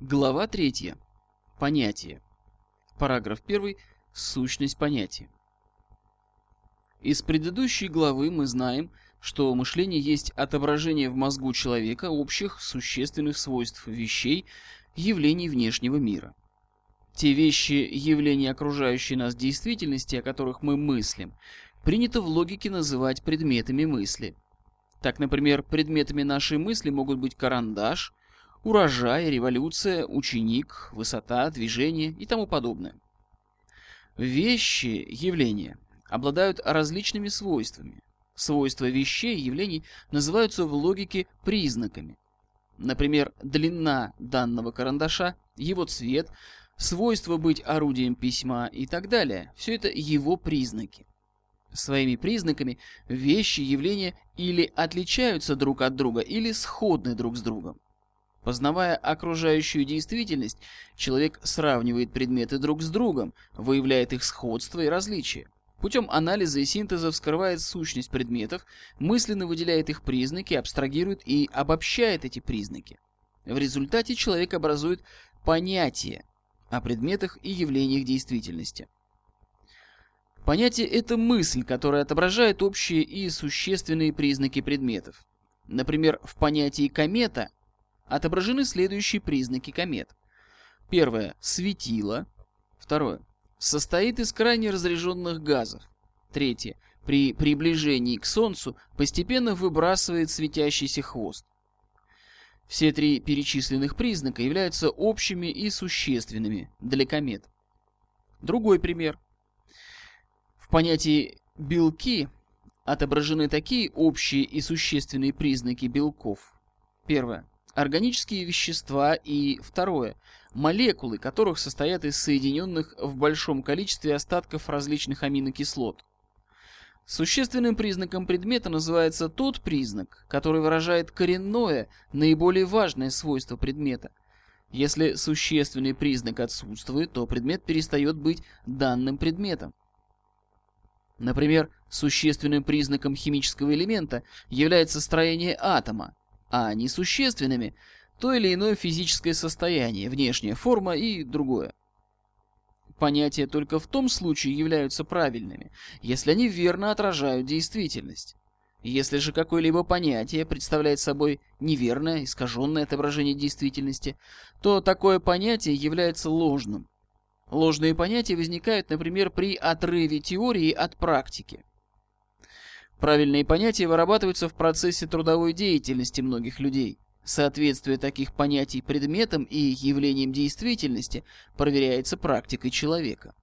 Глава 3. Понятие. Параграф 1. Сущность понятия. Из предыдущей главы мы знаем, что мышление есть отображение в мозгу человека общих существенных свойств вещей, явлений внешнего мира. Те вещи, явления окружающей нас действительности, о которых мы мыслим, принято в логике называть предметами мысли. Так, например, предметами нашей мысли могут быть карандаш – урожай, революция, ученик, высота, движение и тому подобное. Вещи, явления, обладают различными свойствами. Свойства вещей явлений называются в логике признаками. Например, длина данного карандаша, его цвет, свойство быть орудием письма и так далее. Все это его признаки. Своими признаками вещи, явления или отличаются друг от друга, или сходны друг с другом. Познавая окружающую действительность, человек сравнивает предметы друг с другом, выявляет их сходство и различия. Путем анализа и синтеза вскрывает сущность предметов, мысленно выделяет их признаки, абстрагирует и обобщает эти признаки. В результате человек образует понятие о предметах и явлениях действительности. Понятие – это мысль, которая отображает общие и существенные признаки предметов. Например, в понятии комета – отображены следующие признаки комет. Первое – светило. Второе – состоит из крайне разряженных газов. Третье – при приближении к Солнцу постепенно выбрасывает светящийся хвост. Все три перечисленных признака являются общими и существенными для комет. Другой пример. В понятии «белки» отображены такие общие и существенные признаки белков. Первое органические вещества и, второе, молекулы, которых состоят из соединенных в большом количестве остатков различных аминокислот. Существенным признаком предмета называется тот признак, который выражает коренное, наиболее важное свойство предмета. Если существенный признак отсутствует, то предмет перестает быть данным предметом. Например, существенным признаком химического элемента является строение атома, а несущественными то или иное физическое состояние, внешняя форма и другое. Понятия только в том случае являются правильными, если они верно отражают действительность. Если же какое-либо понятие представляет собой неверное, искаженное отображение действительности, то такое понятие является ложным. Ложные понятия возникают, например, при отрыве теории от практики. Правильные понятия вырабатываются в процессе трудовой деятельности многих людей. Соответствие таких понятий предметам и явлениям действительности проверяется практикой человека.